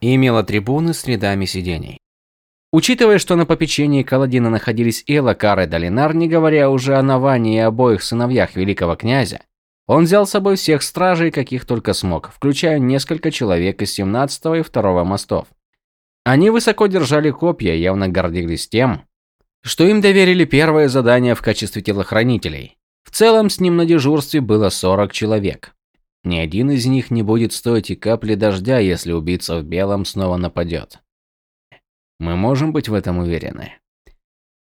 и имела трибуны с рядами сидений. Учитывая, что на попечении Каладина находились и Лакар, и Долинар, не говоря уже о Наване и обоих сыновьях великого князя, он взял с собой всех стражей, каких только смог, включая несколько человек из 17 и 2 мостов. Они высоко держали копья, явно гордились тем, что им доверили первое задание в качестве телохранителей. В целом с ним на дежурстве было 40 человек. Ни один из них не будет стоить и капли дождя, если убийца в белом снова нападет. Мы можем быть в этом уверены.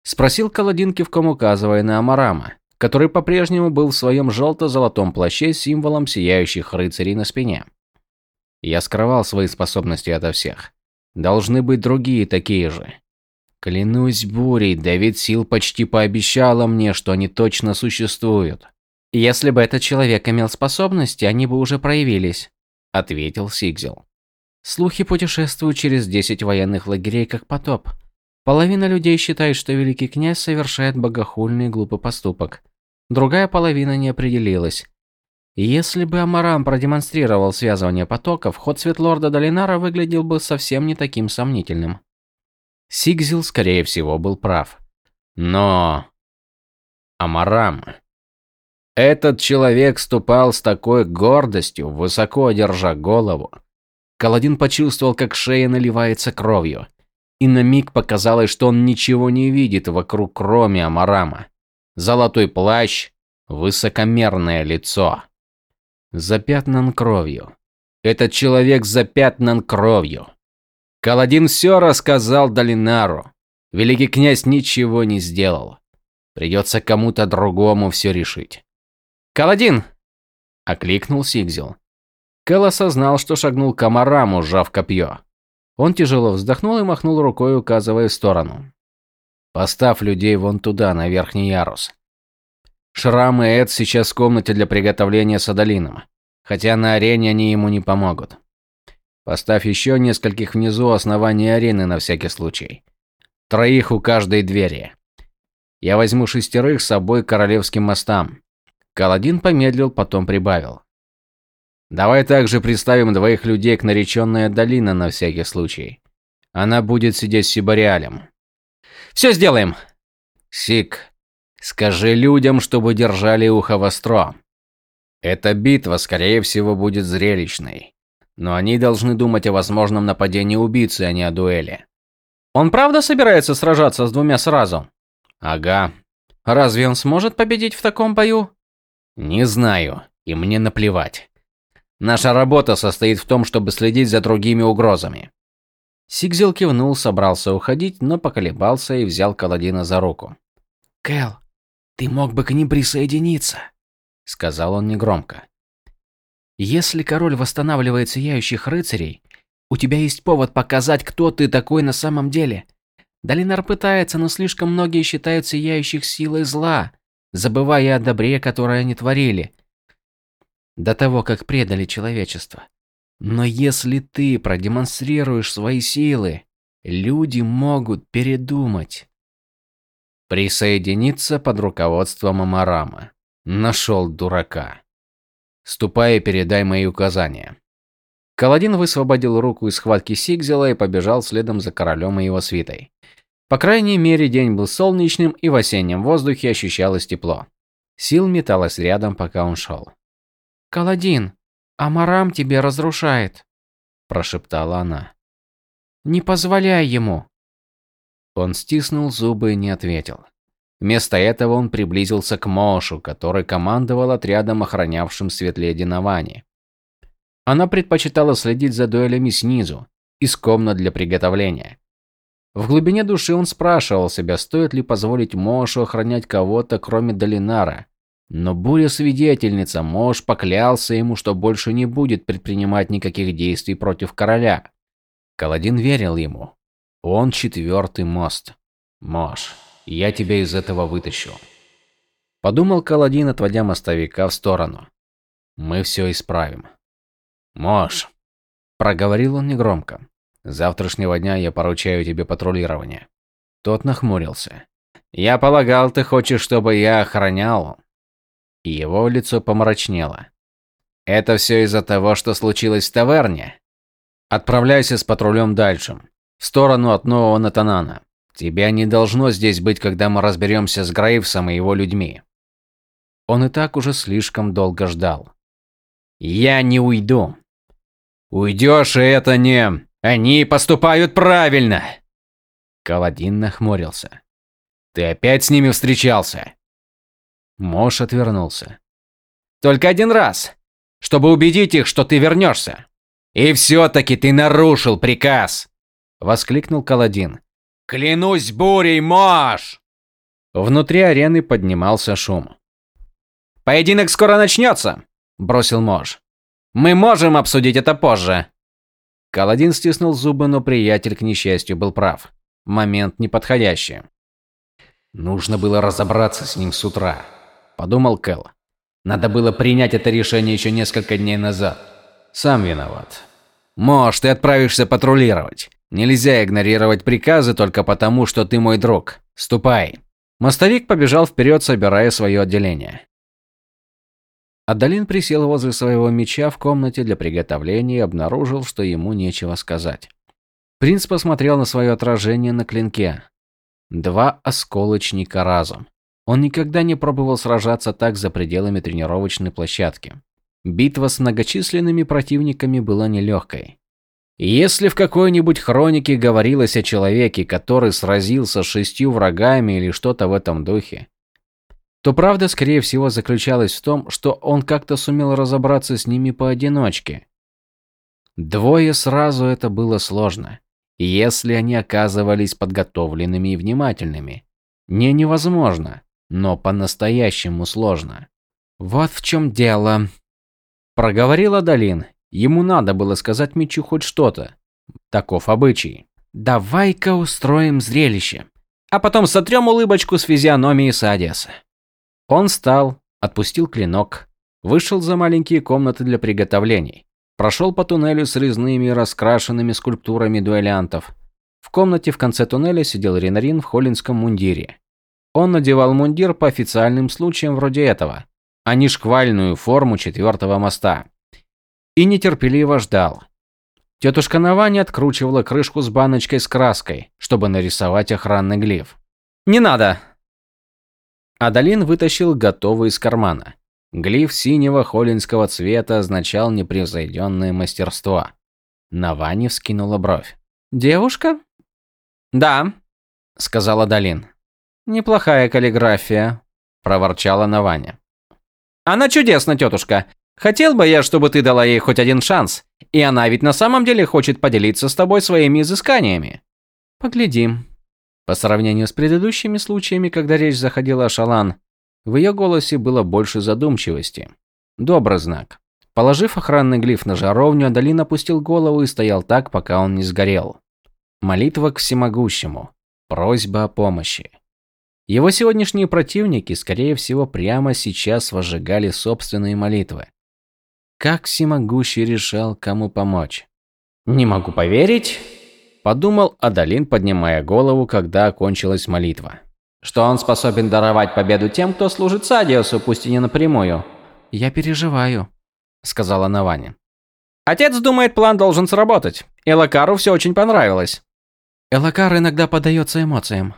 Спросил Каладин кивком указывая на Амарама, который по-прежнему был в своем желто-золотом плаще с символом сияющих рыцарей на спине. Я скрывал свои способности ото всех. Должны быть другие такие же. Клянусь бурей, Давид Сил почти пообещала мне, что они точно существуют. Если бы этот человек имел способности, они бы уже проявились, ответил Сигзел. Слухи путешествуют через 10 военных лагерей как потоп. Половина людей считает, что великий князь совершает богохульный глупый поступок. Другая половина не определилась. Если бы Амарам продемонстрировал связывание потоков, ход Светлорда Долинара выглядел бы совсем не таким сомнительным. Сигзил, скорее всего, был прав. Но... Амарам... Этот человек ступал с такой гордостью, высоко держа голову, Каладин почувствовал, как шея наливается кровью. И на миг показалось, что он ничего не видит вокруг, кроме Амарама. Золотой плащ, высокомерное лицо. Запятнан кровью. Этот человек запятнан кровью. Каладин все рассказал Долинару. Великий князь ничего не сделал. Придется кому-то другому все решить. «Каладин!» – окликнул Сигзел. Кэл осознал, что шагнул к Амараму, сжав копье. Он тяжело вздохнул и махнул рукой, указывая в сторону. «Поставь людей вон туда, на верхний ярус. Шрам и Эд сейчас в комнате для приготовления с Адалином, хотя на арене они ему не помогут. Поставь еще нескольких внизу основания арены на всякий случай. Троих у каждой двери. Я возьму шестерых с собой к королевским мостам». Каладин помедлил, потом прибавил. Давай также представим двоих людей к нареченная долина на всякий случай. Она будет сидеть с Сибариалем. Все сделаем. Сик, скажи людям, чтобы держали ухо востро. Эта битва, скорее всего, будет зрелищной. Но они должны думать о возможном нападении убийцы, а не о дуэли. Он правда собирается сражаться с двумя сразу? Ага. Разве он сможет победить в таком бою? Не знаю, и мне наплевать. Наша работа состоит в том, чтобы следить за другими угрозами. Сигзел кивнул, собрался уходить, но поколебался и взял Каладина за руку. «Кэл, ты мог бы к ним присоединиться», — сказал он негромко. «Если король восстанавливает сияющих рыцарей, у тебя есть повод показать, кто ты такой на самом деле. Долинар пытается, но слишком многие считают сияющих силой зла, забывая о добре, которое они творили до того, как предали человечество. Но если ты продемонстрируешь свои силы, люди могут передумать. Присоединиться под руководством Амарама. Нашел дурака. Ступай и передай мои указания. Каладин высвободил руку из схватки Сигзела и побежал следом за королем и его свитой. По крайней мере, день был солнечным, и в осеннем воздухе ощущалось тепло. Сил металась рядом, пока он шел. «Каладин, Амарам тебе разрушает», – прошептала она. «Не позволяй ему». Он стиснул зубы и не ответил. Вместо этого он приблизился к Мошу, который командовал отрядом, охранявшим Светледи Навани. Она предпочитала следить за дуэлями снизу, из комнат для приготовления. В глубине души он спрашивал себя, стоит ли позволить Мошу охранять кого-то, кроме Долинара, но буря-свидетельница, Мош поклялся ему, что больше не будет предпринимать никаких действий против короля. Каладин верил ему. Он четвертый мост. Мош, я тебя из этого вытащу. Подумал Каладин, отводя мостовика в сторону. Мы все исправим. Мош, проговорил он негромко. Завтрашнего дня я поручаю тебе патрулирование. Тот нахмурился. Я полагал, ты хочешь, чтобы я охранял и его лицо помрачнело. «Это все из-за того, что случилось в таверне?» Отправляйся с патрулем дальше, в сторону от Нового Натанана. Тебя не должно здесь быть, когда мы разберемся с Грейвсом и его людьми. Он и так уже слишком долго ждал. Я не уйду. Уйдешь, и это не... Они поступают правильно. Каладин нахмурился. Ты опять с ними встречался? Мош отвернулся. Только один раз, чтобы убедить их, что ты вернешься. И все-таки ты нарушил приказ, воскликнул Каладин. Клянусь бурей, Мош! Внутри арены поднимался шум. Поединок скоро начнется, бросил Мош. Мы можем обсудить это позже. Каладин стиснул зубы, но приятель, к несчастью, был прав. Момент неподходящий. Нужно было разобраться с ним с утра, подумал Кэл. Надо было принять это решение еще несколько дней назад. Сам виноват. Может, ты отправишься патрулировать. Нельзя игнорировать приказы только потому, что ты мой друг. Ступай. Мостовик побежал вперед, собирая свое отделение. Адалин присел возле своего меча в комнате для приготовления и обнаружил, что ему нечего сказать. Принц посмотрел на свое отражение на клинке. Два осколочника разом. Он никогда не пробовал сражаться так за пределами тренировочной площадки. Битва с многочисленными противниками была нелегкой. Если в какой-нибудь хронике говорилось о человеке, который сразился с шестью врагами или что-то в этом духе, то правда, скорее всего, заключалась в том, что он как-то сумел разобраться с ними поодиночке. Двое сразу это было сложно, если они оказывались подготовленными и внимательными. Не невозможно, но по-настоящему сложно. «Вот в чем дело», – проговорил Адалин. Ему надо было сказать Митчу хоть что-то. Таков обычай. «Давай-ка устроим зрелище, а потом сотрем улыбочку с физиономией Садиаса». Он встал, отпустил клинок, вышел за маленькие комнаты для приготовлений, прошел по туннелю с резными раскрашенными скульптурами дуэлянтов. В комнате в конце туннеля сидел Ренарин в холлинском мундире. Он надевал мундир по официальным случаям вроде этого, а не шквальную форму четвертого моста. И нетерпеливо ждал. Тетушка Навани откручивала крышку с баночкой с краской, чтобы нарисовать охранный глиф. «Не надо!» Адалин вытащил готовый из кармана. Глиф синего холлинского цвета означал непревзойденное мастерство. Навани вскинула бровь. «Девушка?» «Да», — сказала Адалин. «Неплохая каллиграфия», – проворчала Наваня. «Она чудесна, тетушка. Хотел бы я, чтобы ты дала ей хоть один шанс. И она ведь на самом деле хочет поделиться с тобой своими изысканиями». «Поглядим». По сравнению с предыдущими случаями, когда речь заходила о Шалан, в ее голосе было больше задумчивости. Добрый знак. Положив охранный глиф на жаровню, Адалин опустил голову и стоял так, пока он не сгорел. Молитва к всемогущему. Просьба о помощи. Его сегодняшние противники, скорее всего, прямо сейчас возжигали собственные молитвы. Как всемогущий решал, кому помочь? «Не могу поверить», – подумал Адалин, поднимая голову, когда окончилась молитва. «Что он способен даровать победу тем, кто служит Садиусу, пусть и не напрямую». «Я переживаю», – сказала Наваня. «Отец думает, план должен сработать. Элакару все очень понравилось». Элакар иногда поддается эмоциям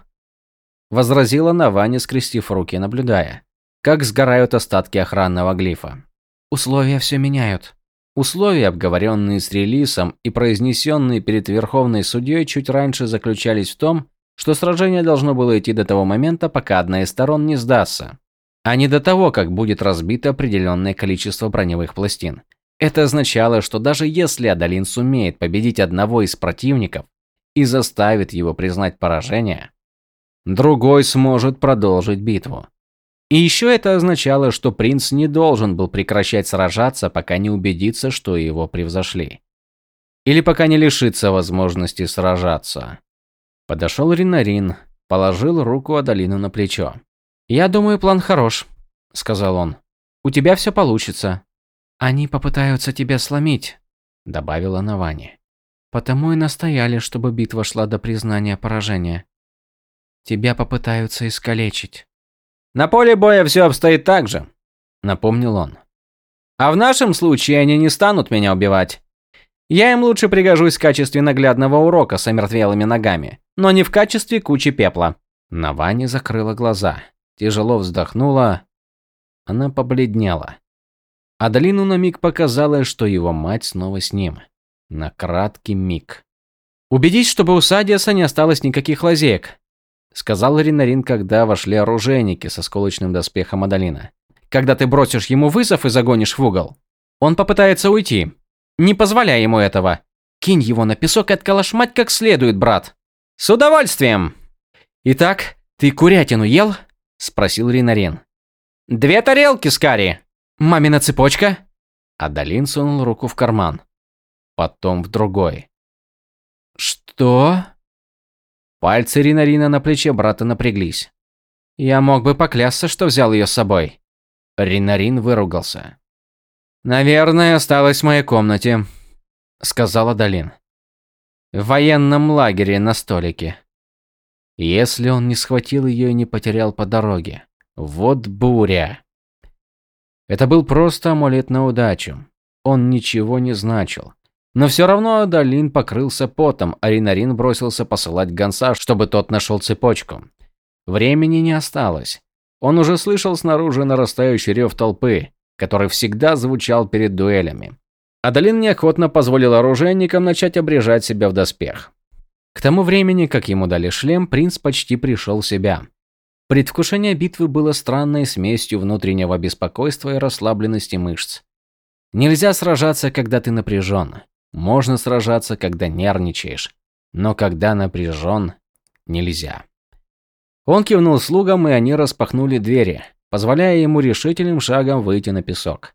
возразила Наваня, скрестив руки, наблюдая, как сгорают остатки охранного глифа. Условия все меняют. Условия, обговоренные с релисом и произнесенные перед Верховной судьей чуть раньше, заключались в том, что сражение должно было идти до того момента, пока одна из сторон не сдастся, а не до того, как будет разбито определенное количество броневых пластин. Это означало, что даже если Адалин сумеет победить одного из противников и заставит его признать поражение, другой сможет продолжить битву. И еще это означало, что принц не должен был прекращать сражаться, пока не убедится, что его превзошли. Или пока не лишится возможности сражаться. Подошел Ринарин, положил руку Адалину на плечо. «Я думаю, план хорош», — сказал он. «У тебя все получится». «Они попытаются тебя сломить», — добавила Навани. «Потому и настояли, чтобы битва шла до признания поражения. Тебя попытаются искалечить. На поле боя все обстоит так же, напомнил он. А в нашем случае они не станут меня убивать. Я им лучше пригожусь в качестве наглядного урока с омертвелыми ногами, но не в качестве кучи пепла. Навани закрыла глаза, тяжело вздохнула. Она побледнела. Адалину на миг показалось, что его мать снова с ним. На краткий миг. «Убедись, чтобы у Садиаса не осталось никаких лазеек», сказал Ринарин, когда вошли оружейники со сколочным доспехом Адалина. «Когда ты бросишь ему вызов и загонишь в угол, он попытается уйти. Не позволяй ему этого. Кинь его на песок и отколошмать как следует, брат». «С удовольствием!» «Итак, ты курятину ел?» спросил Ринарин. «Две тарелки с карри!» «Мамина цепочка?» Адалин сунул руку в карман. Потом в другой. «Что?» Пальцы Ринарина на плече брата напряглись. «Я мог бы поклясться, что взял ее с собой». Ринарин выругался. «Наверное, осталась в моей комнате», — сказала Далин. «В военном лагере на столике. Если он не схватил ее и не потерял по дороге. Вот буря!» Это был просто амулет на удачу. Он ничего не значил. Но все равно Адалин покрылся потом, а Ринарин бросился посылать гонца, чтобы тот нашел цепочку. Времени не осталось. Он уже слышал снаружи нарастающий рев толпы, который всегда звучал перед дуэлями. Адалин неохотно позволил оружейникам начать обрежать себя в доспех. К тому времени, как ему дали шлем, принц почти пришел в себя. Предвкушение битвы было странной смесью внутреннего беспокойства и расслабленности мышц. Нельзя сражаться, когда ты напряжен. Можно сражаться, когда нервничаешь, но когда напряжен, нельзя. Он кивнул слугам, и они распахнули двери, позволяя ему решительным шагом выйти на песок.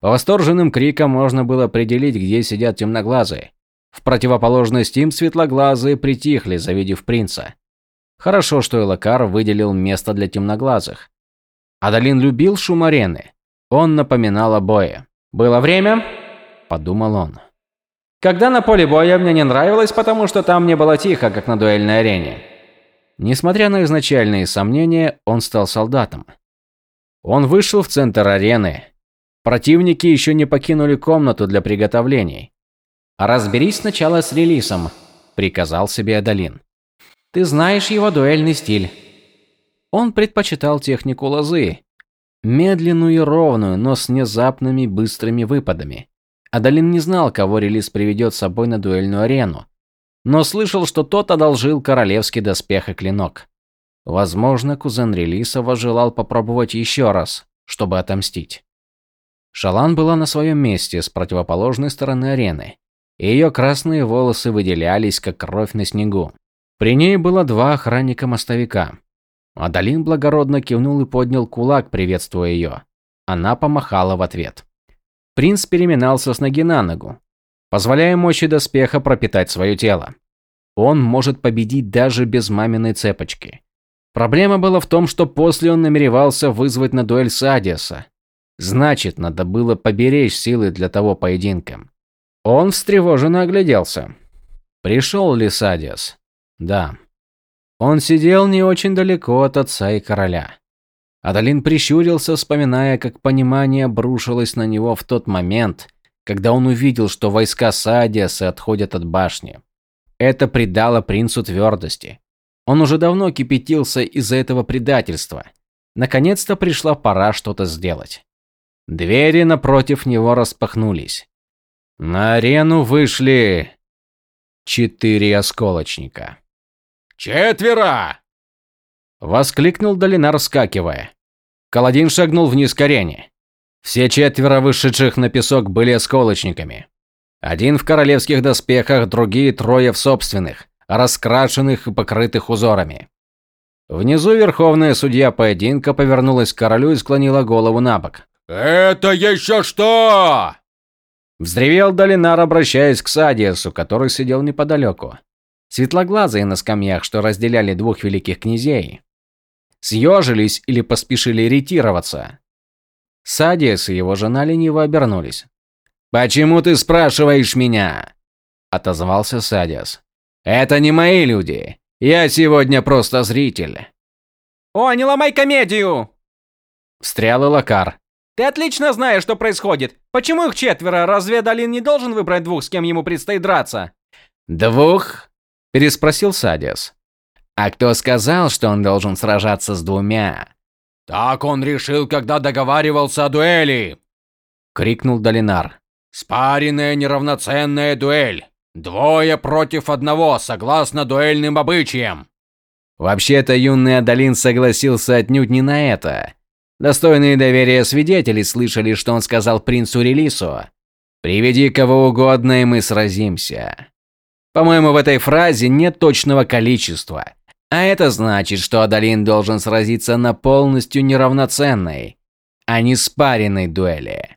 По восторженным крикам можно было определить, где сидят темноглазые. В противоположность им светлоглазые притихли, завидев принца. Хорошо, что Элакар выделил место для темноглазых. Адалин любил шум арены. Он напоминал о бое. «Было время?» – подумал он. Когда на поле боя мне не нравилось, потому что там не было тихо, как на дуэльной арене. Несмотря на изначальные сомнения, он стал солдатом. Он вышел в центр арены. Противники еще не покинули комнату для приготовлений. «Разберись сначала с релизом», – приказал себе Адалин. «Ты знаешь его дуэльный стиль». Он предпочитал технику лозы. Медленную и ровную, но с внезапными быстрыми выпадами. Адалин не знал, кого релиз приведет с собой на дуэльную арену, но слышал, что тот одолжил королевский доспех и клинок. Возможно, кузен релиса возжелал попробовать еще раз, чтобы отомстить. Шалан была на своем месте с противоположной стороны арены, и ее красные волосы выделялись, как кровь на снегу. При ней было два охранника-мостовика. Адалин благородно кивнул и поднял кулак, приветствуя ее. Она помахала в ответ. Принц переминался с ноги на ногу, позволяя мощи доспеха пропитать свое тело. Он может победить даже без маминой цепочки. Проблема была в том, что после он намеревался вызвать на дуэль Садиаса. Значит, надо было поберечь силы для того поединка. Он встревоженно огляделся. Пришел ли Садиас? Да. Он сидел не очень далеко от отца и короля. Адалин прищурился, вспоминая, как понимание обрушилось на него в тот момент, когда он увидел, что войска Саадиаса отходят от башни. Это придало принцу твердости. Он уже давно кипятился из-за этого предательства. Наконец-то пришла пора что-то сделать. Двери напротив него распахнулись. На арену вышли четыре осколочника. «Четверо!» Воскликнул Долинар, вскакивая. Каладин шагнул вниз к арене. Все четверо вышедших на песок были осколочниками. Один в королевских доспехах, другие трое в собственных, раскрашенных и покрытых узорами. Внизу верховная судья поединка повернулась к королю и склонила голову на бок. «Это еще что?» Взревел Долинар, обращаясь к Садиасу, который сидел неподалеку. Светлоглазые на скамьях, что разделяли двух великих князей, съежились или поспешили ретироваться. Садиас и его жена лениво обернулись. «Почему ты спрашиваешь меня?» – отозвался Садиас. «Это не мои люди. Я сегодня просто зритель». «О, не ломай комедию!» Встрял Лакар. Ты отлично знаешь, что происходит. Почему их четверо? Разве Адалин не должен выбрать двух, с кем ему предстоит драться? Двух? Переспросил Садис. А кто сказал, что он должен сражаться с двумя? Так он решил, когда договаривался о дуэли. Крикнул Долинар. Спаренная неравноценная дуэль. Двое против одного, согласно дуэльным обычаям. Вообще-то юный Адалин согласился отнюдь не на это. Достойные доверия свидетели слышали, что он сказал принцу Релису. «Приведи кого угодно, и мы сразимся». По-моему, в этой фразе нет точного количества. А это значит, что Адалин должен сразиться на полностью неравноценной, а не спаренной дуэли.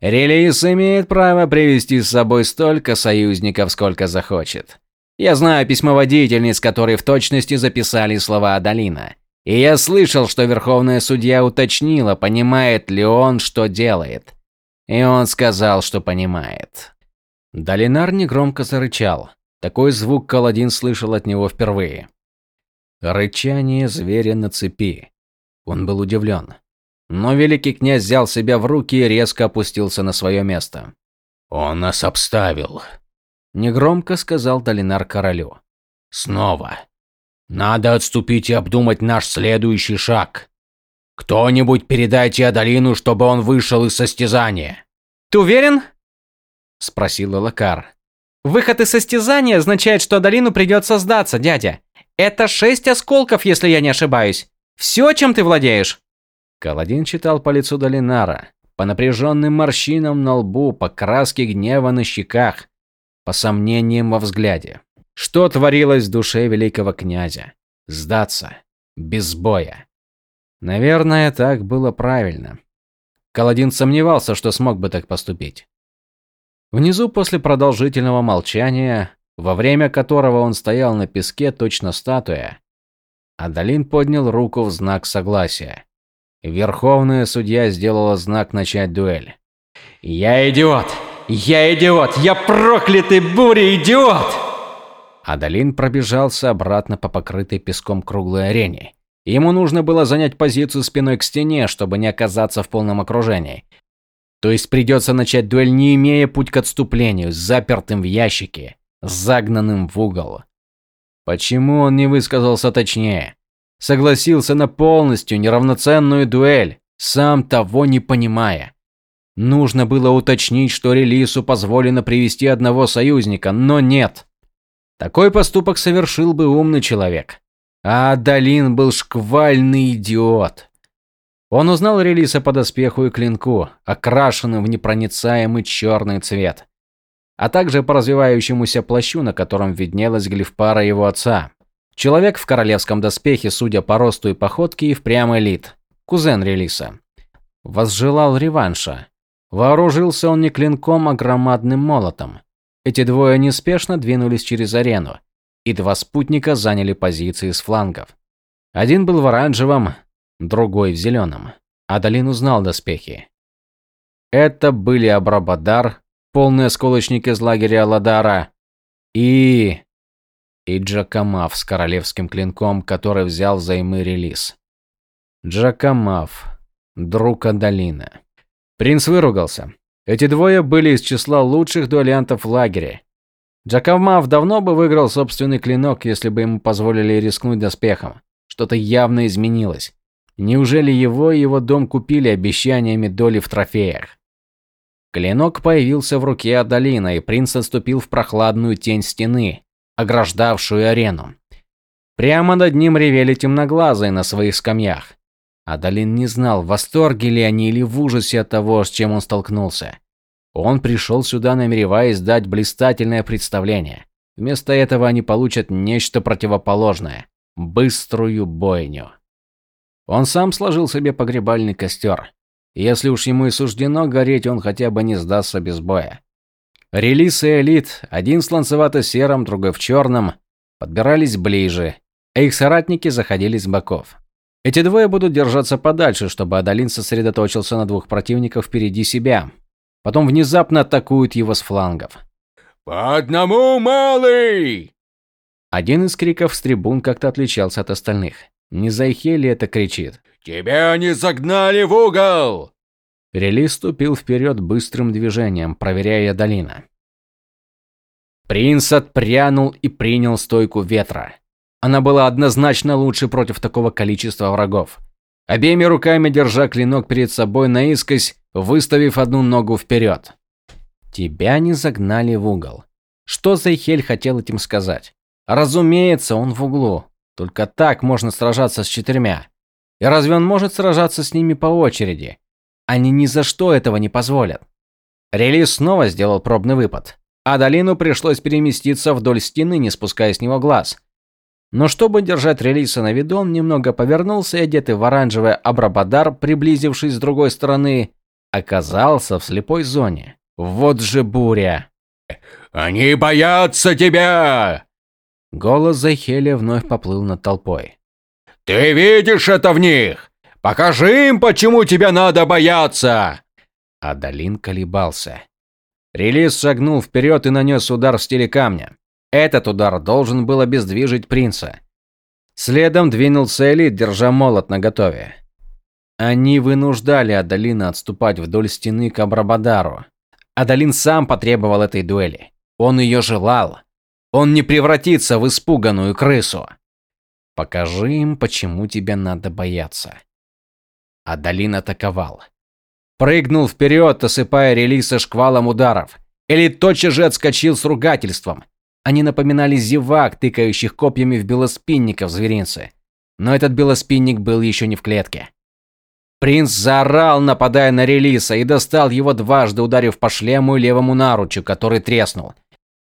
Релис имеет право привести с собой столько союзников, сколько захочет. Я знаю письмоводительниц, которые в точности записали слова Адалина. И я слышал, что верховная судья уточнила, понимает ли он, что делает. И он сказал, что понимает. Долинар негромко зарычал. Такой звук Каладин слышал от него впервые. Рычание зверя на цепи. Он был удивлен. Но великий князь взял себя в руки и резко опустился на свое место. «Он нас обставил», – негромко сказал Долинар королю. «Снова. Надо отступить и обдумать наш следующий шаг. Кто-нибудь передайте Адалину, чтобы он вышел из состязания. Ты уверен? спросил Лакар. Выход из состязания означает, что Адалину придется сдаться, дядя. Это шесть осколков, если я не ошибаюсь. Все, чем ты владеешь. Каладин читал по лицу Долинара, по напряженным морщинам на лбу, по краске гнева на щеках, по сомнениям во взгляде. Что творилось в душе великого князя? Сдаться. Без боя. Наверное, так было правильно. Каладин сомневался, что смог бы так поступить. Внизу после продолжительного молчания, во время которого он стоял на песке точно статуя, Адалин поднял руку в знак согласия. Верховная судья сделала знак начать дуэль. «Я идиот! Я идиот! Я проклятый буря идиот!» Адалин пробежался обратно по покрытой песком круглой арене. Ему нужно было занять позицию спиной к стене, чтобы не оказаться в полном окружении. То есть придется начать дуэль, не имея путь к отступлению, запертым в ящике, загнанным в угол. Почему он не высказался точнее? Согласился на полностью неравноценную дуэль, сам того не понимая. Нужно было уточнить, что релису позволено привести одного союзника, но нет. Такой поступок совершил бы умный человек. А Далин был шквальный идиот. Он узнал релиса по доспеху и клинку, окрашенным в непроницаемый черный цвет, а также по развивающемуся плащу, на котором виднелась глифпара его отца. Человек в королевском доспехе, судя по росту и походке, и впрямь элит. Кузен релиса. Возжелал реванша. Вооружился он не клинком, а громадным молотом. Эти двое неспешно двинулись через арену, и два спутника заняли позиции с флангов. Один был в оранжевом, другой в зеленом. Адалин узнал доспехи. Это были Абрабадар, полный осколочник из лагеря Ладара, и... и Джакамав с королевским клинком, который взял взаймы релиз. Джакамав, друг Адалина. Принц выругался. Эти двое были из числа лучших дуэлянтов в лагере. Джакавмав давно бы выиграл собственный клинок, если бы ему позволили рискнуть доспехом. Что-то явно изменилось. Неужели его и его дом купили обещаниями доли в трофеях? Клинок появился в руке Адалина, и принц отступил в прохладную тень стены, ограждавшую арену. Прямо над ним ревели темноглазые на своих скамьях. Адалин не знал, в восторге ли они или в ужасе от того, с чем он столкнулся. Он пришел сюда, намереваясь дать блистательное представление. Вместо этого они получат нечто противоположное – быструю бойню. Он сам сложил себе погребальный костер. Если уж ему и суждено гореть, он хотя бы не сдастся без боя. Релиз и элит, один с ланцевато-серым, другой в черном, подбирались ближе, а их соратники заходили с боков. Эти двое будут держаться подальше, чтобы Адалин сосредоточился на двух противниках впереди себя. Потом внезапно атакуют его с флангов. «По одному, малый!» Один из криков с трибун как-то отличался от остальных. Не Зайхели это кричит. «Тебя не загнали в угол!» Рели ступил вперед быстрым движением, проверяя долина. Принц отпрянул и принял стойку ветра. Она была однозначно лучше против такого количества врагов. Обеими руками держа клинок перед собой наискось, выставив одну ногу вперед. Тебя не загнали в угол. Что Зайхель хотел этим сказать? Разумеется, он в углу. Только так можно сражаться с четырьмя. И разве он может сражаться с ними по очереди? Они ни за что этого не позволят. Релиз снова сделал пробный выпад. А долину пришлось переместиться вдоль стены, не спуская с него глаз. Но чтобы держать релиса на виду, он немного повернулся и, одетый в оранжевый абрабадар, приблизившись с другой стороны, оказался в слепой зоне. Вот же буря! «Они боятся тебя!» Голос Захеля вновь поплыл над толпой. «Ты видишь это в них? Покажи им, почему тебя надо бояться!» Адалин колебался. Релиз шагнул вперед и нанес удар в стиле камня. Этот удар должен был обездвижить принца. Следом двинулся Элит, держа молот наготове. Они вынуждали Адалина отступать вдоль стены к Абрабадару. Адалин сам потребовал этой дуэли. Он ее желал. Он не превратится в испуганную крысу. Покажи им, почему тебе надо бояться. Адалин атаковал. Прыгнул вперед, осыпая релиса шквалом ударов. Элит тотчас же отскочил с ругательством. Они напоминали зевак, тыкающих копьями в белоспинника в зверинце. Но этот белоспинник был еще не в клетке. Принц заорал, нападая на релиса, и достал его дважды, ударив по шлему и левому наручу, который треснул.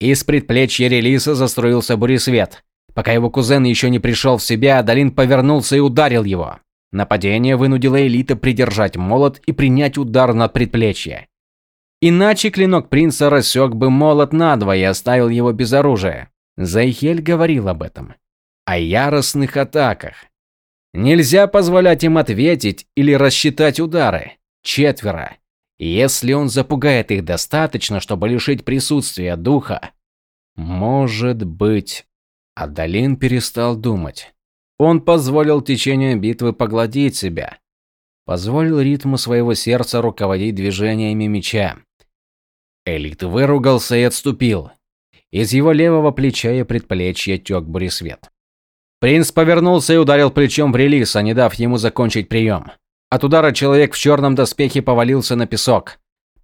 Из предплечья релиса застроился буресвет. Пока его кузен еще не пришел в себя, Далин повернулся и ударил его. Нападение вынудило Элита придержать молот и принять удар над предплечье. Иначе клинок принца рассек бы молот надвое и оставил его без оружия. Зайхель говорил об этом. О яростных атаках. Нельзя позволять им ответить или рассчитать удары. Четверо. Если он запугает их достаточно, чтобы лишить присутствия духа. Может быть. Адалин перестал думать. Он позволил течению битвы погладить себя. Позволил ритму своего сердца руководить движениями меча. Элит выругался и отступил. Из его левого плеча и предплечья тек буресвет. Принц повернулся и ударил плечом в релиса, не дав ему закончить прием. От удара человек в черном доспехе повалился на песок.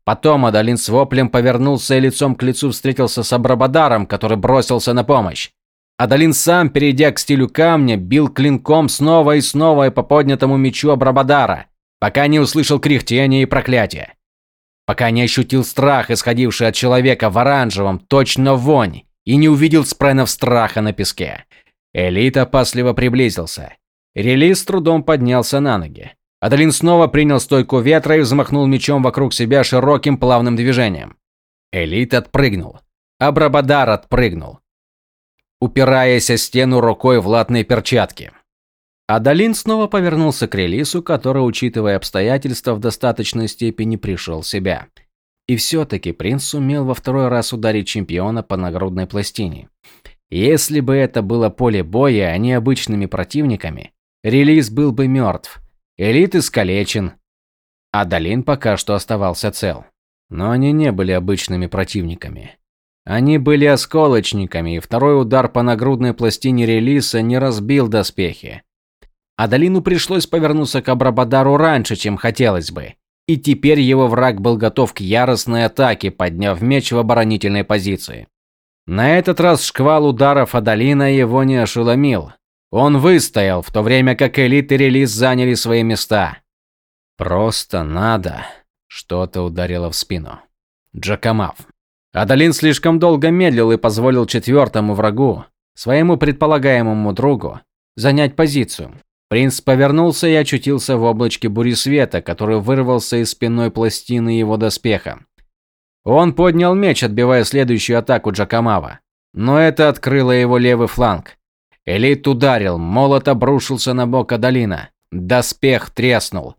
Потом Адалин с воплем повернулся и лицом к лицу встретился с Абрабадаром, который бросился на помощь. Адалин сам, перейдя к стилю камня, бил клинком снова и снова и по поднятому мечу Абрабадара, пока не услышал кряхтения и проклятия пока не ощутил страх, исходивший от человека в оранжевом, точно вонь, и не увидел спренов страха на песке. Элит опасливо приблизился. Релиз трудом поднялся на ноги. Адалин снова принял стойку ветра и взмахнул мечом вокруг себя широким плавным движением. Элит отпрыгнул. Абрабадар отпрыгнул, упираясь о стену рукой в латные перчатки. Адалин снова повернулся к Релису, который, учитывая обстоятельства, в достаточной степени пришел в себя. И все-таки принц сумел во второй раз ударить чемпиона по нагрудной пластине. Если бы это было поле боя, а не обычными противниками, Релис был бы мертв, Элит искалечен, а Далин пока что оставался цел. Но они не были обычными противниками. Они были осколочниками, и второй удар по нагрудной пластине Релиса не разбил доспехи. Адалину пришлось повернуться к Абрабадару раньше, чем хотелось бы. И теперь его враг был готов к яростной атаке, подняв меч в оборонительной позиции. На этот раз шквал ударов Адалина его не ошеломил. Он выстоял, в то время как элит и релиз заняли свои места. Просто надо. Что-то ударило в спину. Джакамав. Адалин слишком долго медлил и позволил четвертому врагу, своему предполагаемому другу, занять позицию. Принц повернулся и очутился в облачке бури света, который вырвался из спинной пластины его доспеха. Он поднял меч, отбивая следующую атаку Джакамава. Но это открыло его левый фланг. Элит ударил, молот обрушился на бок Адалина. Доспех треснул.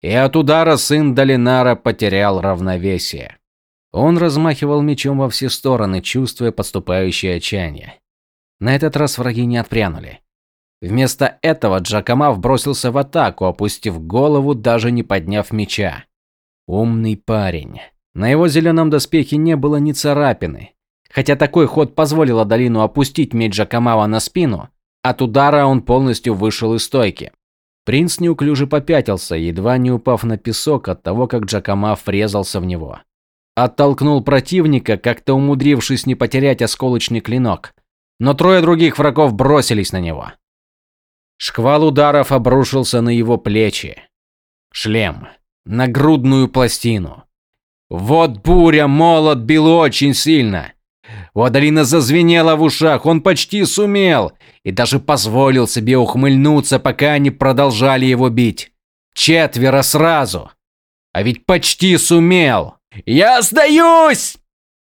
И от удара сын Долинара потерял равновесие. Он размахивал мечом во все стороны, чувствуя подступающее отчаяние. На этот раз враги не отпрянули. Вместо этого Джакамав бросился в атаку, опустив голову, даже не подняв меча. Умный парень. На его зеленом доспехе не было ни царапины. Хотя такой ход позволил Адалину опустить меч Жакамава на спину, от удара он полностью вышел из стойки. Принц неуклюже попятился, едва не упав на песок от того, как Джакамав врезался в него. Оттолкнул противника, как-то умудрившись не потерять осколочный клинок. Но трое других врагов бросились на него. Шквал ударов обрушился на его плечи. Шлем. На грудную пластину. Вот буря, молот бил очень сильно. У Адалина зазвенело в ушах, он почти сумел. И даже позволил себе ухмыльнуться, пока они продолжали его бить. Четверо сразу. А ведь почти сумел. «Я сдаюсь!»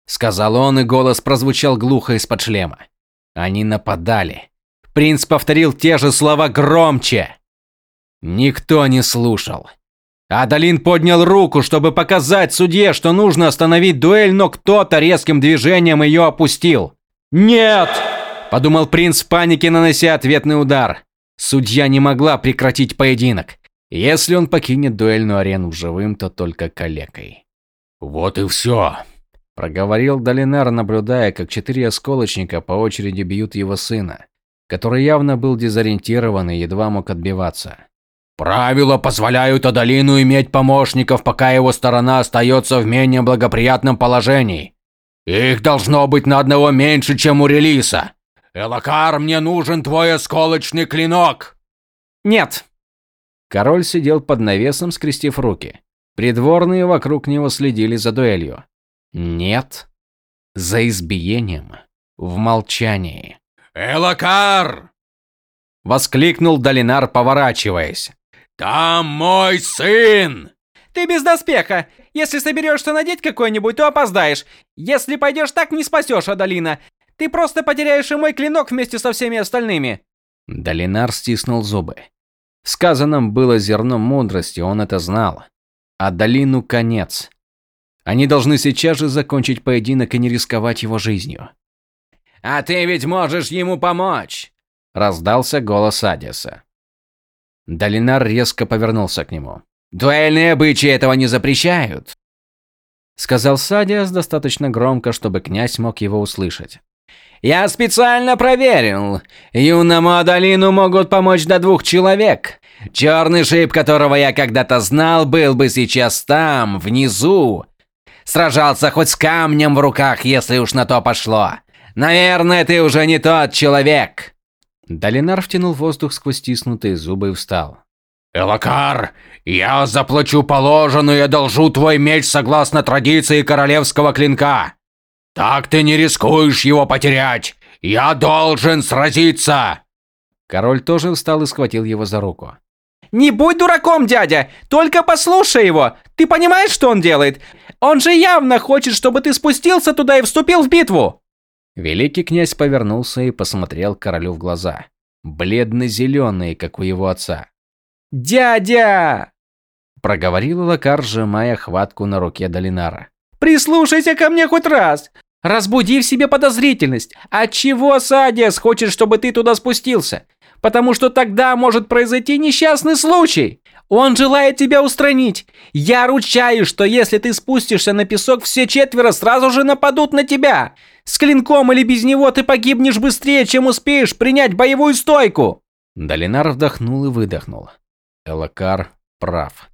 Сказал он, и голос прозвучал глухо из-под шлема. Они нападали. Принц повторил те же слова громче. Никто не слушал. Адалин поднял руку, чтобы показать судье, что нужно остановить дуэль, но кто-то резким движением ее опустил. «Нет!» – подумал принц в панике, нанося ответный удар. Судья не могла прекратить поединок. Если он покинет дуэльную арену живым, то только калекой. «Вот и все», – проговорил Долинар, наблюдая, как четыре осколочника по очереди бьют его сына, который явно был дезориентирован и едва мог отбиваться. Правила позволяют Адалину иметь помощников, пока его сторона остается в менее благоприятном положении. Их должно быть на одного меньше, чем у Релиса. Элакар, мне нужен твой осколочный клинок. Нет. Король сидел под навесом, скрестив руки. Придворные вокруг него следили за дуэлью. Нет. За избиением. В молчании. Элакар! Воскликнул Долинар, поворачиваясь. «Там мой сын!» «Ты без доспеха. Если соберешься надеть какой-нибудь, то опоздаешь. Если пойдешь так, не спасешь Адалина. Ты просто потеряешь и мой клинок вместе со всеми остальными». Долинар стиснул зубы. В сказанном было зерно мудрости, он это знал. А Долину конец. Они должны сейчас же закончить поединок и не рисковать его жизнью. «А ты ведь можешь ему помочь!» – раздался голос Адиса. Долинар резко повернулся к нему. «Дуэльные обычаи этого не запрещают», — сказал Садиас достаточно громко, чтобы князь мог его услышать. «Я специально проверил. Юному Адалину могут помочь до двух человек. Черный шип, которого я когда-то знал, был бы сейчас там, внизу. Сражался хоть с камнем в руках, если уж на то пошло. Наверное, ты уже не тот человек». Долинар втянул воздух сквозь стиснутые зубы и встал. «Элакар, я заплачу положенную и одолжу твой меч согласно традиции королевского клинка. Так ты не рискуешь его потерять. Я должен сразиться!» Король тоже встал и схватил его за руку. «Не будь дураком, дядя! Только послушай его! Ты понимаешь, что он делает? Он же явно хочет, чтобы ты спустился туда и вступил в битву!» Великий князь повернулся и посмотрел королю в глаза. Бледно-зеленые, как у его отца. «Дядя!» Проговорил Лакар, сжимая хватку на руке Долинара. «Прислушайся ко мне хоть раз! Разбуди в себе подозрительность. Отчего Садиас хочет, чтобы ты туда спустился? Потому что тогда может произойти несчастный случай. Он желает тебя устранить. Я ручаюсь, что если ты спустишься на песок, все четверо сразу же нападут на тебя. С клинком или без него ты погибнешь быстрее, чем успеешь принять боевую стойку!» Долинар вдохнул и выдохнул. Элакар прав.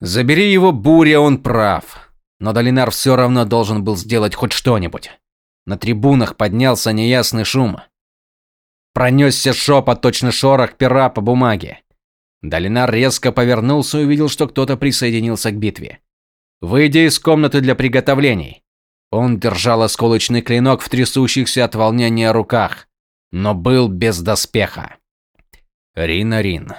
Забери его, буря, он прав. Но Долинар все равно должен был сделать хоть что-нибудь. На трибунах поднялся неясный шум. Пронесся шепот, точно шорох пера по бумаге. Долинар резко повернулся и увидел, что кто-то присоединился к битве. Выйдя из комнаты для приготовлений, он держал осколочный клинок в трясущихся от волнения руках, но был без доспеха. Рина-Рин.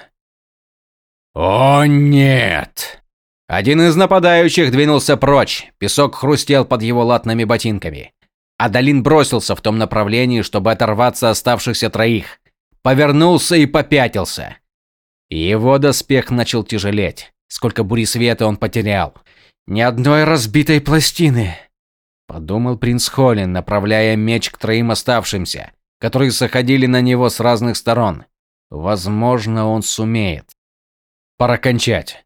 «О, нет!» Один из нападающих двинулся прочь, песок хрустел под его латными ботинками. Адалин бросился в том направлении, чтобы оторваться оставшихся троих. Повернулся и попятился. Его доспех начал тяжелеть. Сколько бури света он потерял. Ни одной разбитой пластины подумал принц Холлин, направляя меч к троим оставшимся, которые заходили на него с разных сторон. Возможно, он сумеет. Пора кончать.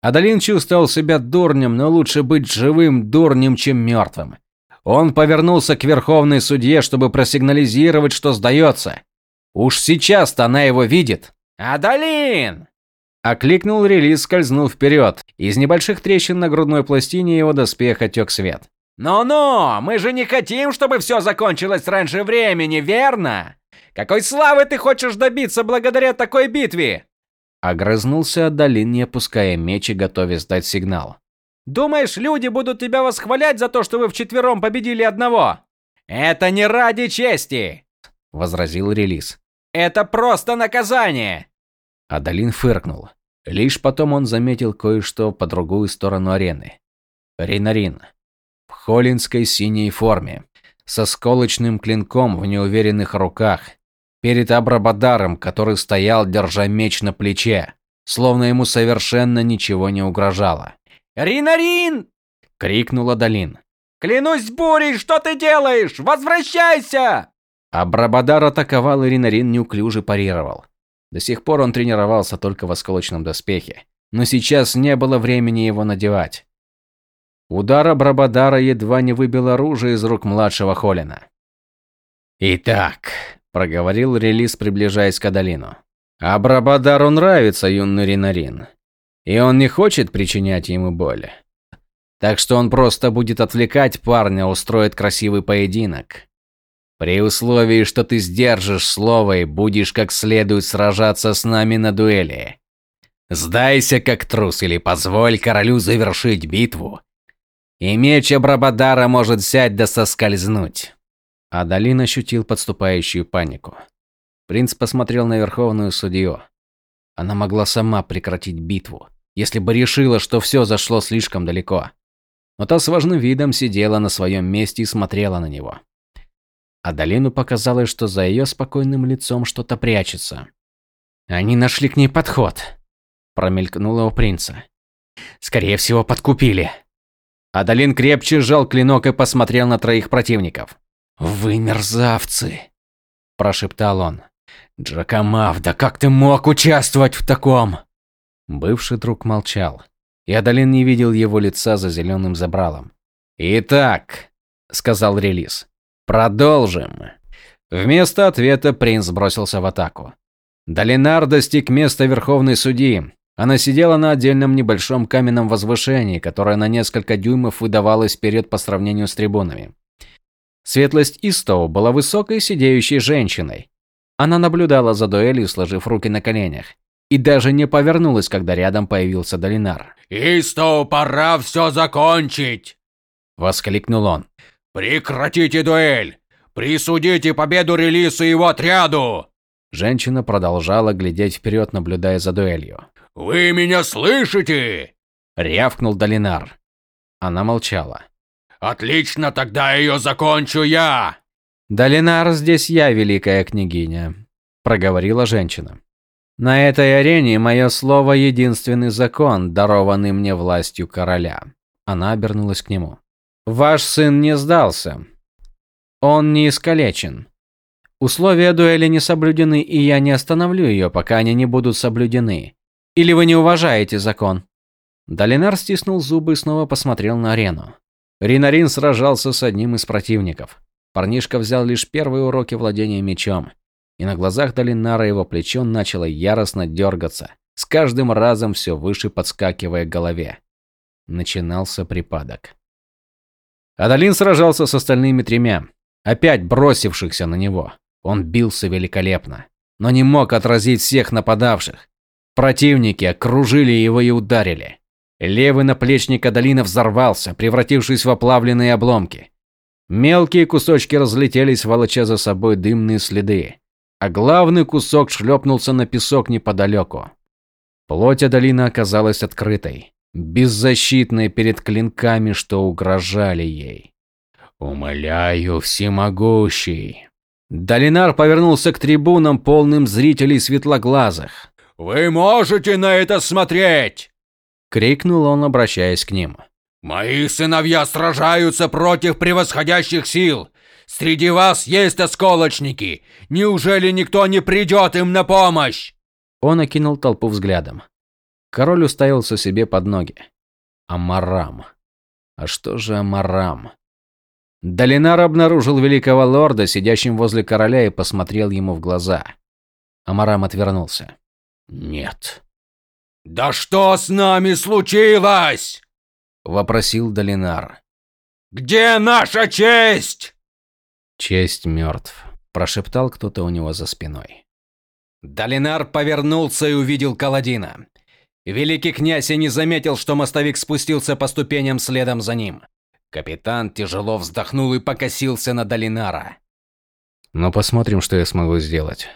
Адалин чувствовал себя дурнем, но лучше быть живым дурнем, чем мертвым. Он повернулся к верховной судье, чтобы просигнализировать, что сдается. Уж сейчас-то она его видит. «Адалин!» Окликнул релиз, скользнув вперед. Из небольших трещин на грудной пластине его доспеха тек свет. «Ну-ну, мы же не хотим, чтобы все закончилось раньше времени, верно? Какой славы ты хочешь добиться благодаря такой битве?» Огрызнулся Адалин, не опуская меч и готовясь дать сигнал. «Думаешь, люди будут тебя восхвалять за то, что вы вчетвером победили одного?» «Это не ради чести!» – возразил Релиз. «Это просто наказание!» Адалин фыркнул. Лишь потом он заметил кое-что по другую сторону арены. Ринарин. В холлинской синей форме. Со сколочным клинком в неуверенных руках перед Абрабадаром, который стоял, держа меч на плече, словно ему совершенно ничего не угрожало. «Ринарин!» – крикнула Долин. «Клянусь бурей, что ты делаешь? Возвращайся!» Абрабадар атаковал, и Ринарин неуклюже парировал. До сих пор он тренировался только в осколочном доспехе, но сейчас не было времени его надевать. Удар Абрабадара едва не выбил оружие из рук младшего Холина. «Итак», проговорил Релис, приближаясь к Адалину. Абрабадару нравится юный Ринарин, и он не хочет причинять ему боль. Так что он просто будет отвлекать парня, устроит красивый поединок. При условии, что ты сдержишь слово и будешь как следует сражаться с нами на дуэли. Сдайся как трус или позволь королю завершить битву. И меч Абрабадара может взять да соскользнуть. Адалин ощутил подступающую панику. Принц посмотрел на верховную судью. Она могла сама прекратить битву, если бы решила, что все зашло слишком далеко. Но та с важным видом сидела на своем месте и смотрела на него. Адалину показалось, что за ее спокойным лицом что-то прячется. «Они нашли к ней подход», – промелькнуло у принца. «Скорее всего, подкупили». Адалин крепче сжал клинок и посмотрел на троих противников. «Вы мерзавцы!» – прошептал он. «Джакомав, да как ты мог участвовать в таком?» Бывший друг молчал, и Адалин не видел его лица за зеленым забралом. «Итак», – сказал Релиз, – «продолжим». Вместо ответа принц бросился в атаку. Долинар достиг места Верховной Судьи. Она сидела на отдельном небольшом каменном возвышении, которое на несколько дюймов выдавалось вперед по сравнению с трибунами. Светлость Истоу была высокой сидеющей женщиной. Она наблюдала за дуэлью, сложив руки на коленях, и даже не повернулась, когда рядом появился Долинар. «Истоу, пора все закончить!» – воскликнул он. «Прекратите дуэль! Присудите победу Релису и его отряду!» Женщина продолжала глядеть вперед, наблюдая за дуэлью. «Вы меня слышите?» – рявкнул Долинар. Она молчала. Отлично, тогда ее закончу я. Долинар, здесь я, великая княгиня, проговорила женщина. На этой арене мое слово единственный закон, дарованный мне властью короля. Она обернулась к нему. Ваш сын не сдался. Он не искалечен. Условия дуэли не соблюдены, и я не остановлю ее, пока они не будут соблюдены. Или вы не уважаете закон? Долинар стиснул зубы и снова посмотрел на арену. Ринарин сражался с одним из противников. Парнишка взял лишь первые уроки владения мечом, и на глазах Долинара его плечо начало яростно дергаться, с каждым разом все выше подскакивая к голове. Начинался припадок. Адалин сражался с остальными тремя, опять бросившихся на него. Он бился великолепно, но не мог отразить всех нападавших. Противники окружили его и ударили. Левый наплечник Адалина взорвался, превратившись в оплавленные обломки. Мелкие кусочки разлетелись, волоча за собой дымные следы, а главный кусок шлепнулся на песок неподалеку. Плоть Адалина оказалась открытой, беззащитной перед клинками, что угрожали ей. «Умоляю, всемогущий!» Долинар повернулся к трибунам, полным зрителей светлоглазых. «Вы можете на это смотреть!» крикнул он, обращаясь к ним. Мои сыновья сражаются против превосходящих сил. Среди вас есть осколочники. Неужели никто не придет им на помощь? Он окинул толпу взглядом. Король уставился себе под ноги. Амарам. А что же Амарам? Долинар обнаружил великого лорда, сидящим возле короля, и посмотрел ему в глаза. Амарам отвернулся. «Нет», «Да что с нами случилось?» – вопросил Долинар. «Где наша честь?» «Честь мертв», – прошептал кто-то у него за спиной. Долинар повернулся и увидел Каладина. Великий князь и не заметил, что мостовик спустился по ступеням следом за ним. Капитан тяжело вздохнул и покосился на Долинара. «Но «Ну, посмотрим, что я смогу сделать.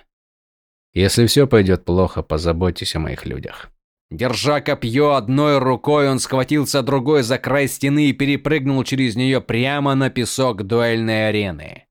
Если все пойдет плохо, позаботьтесь о моих людях». Держа копье одной рукой, он схватился другой за край стены и перепрыгнул через нее прямо на песок дуэльной арены.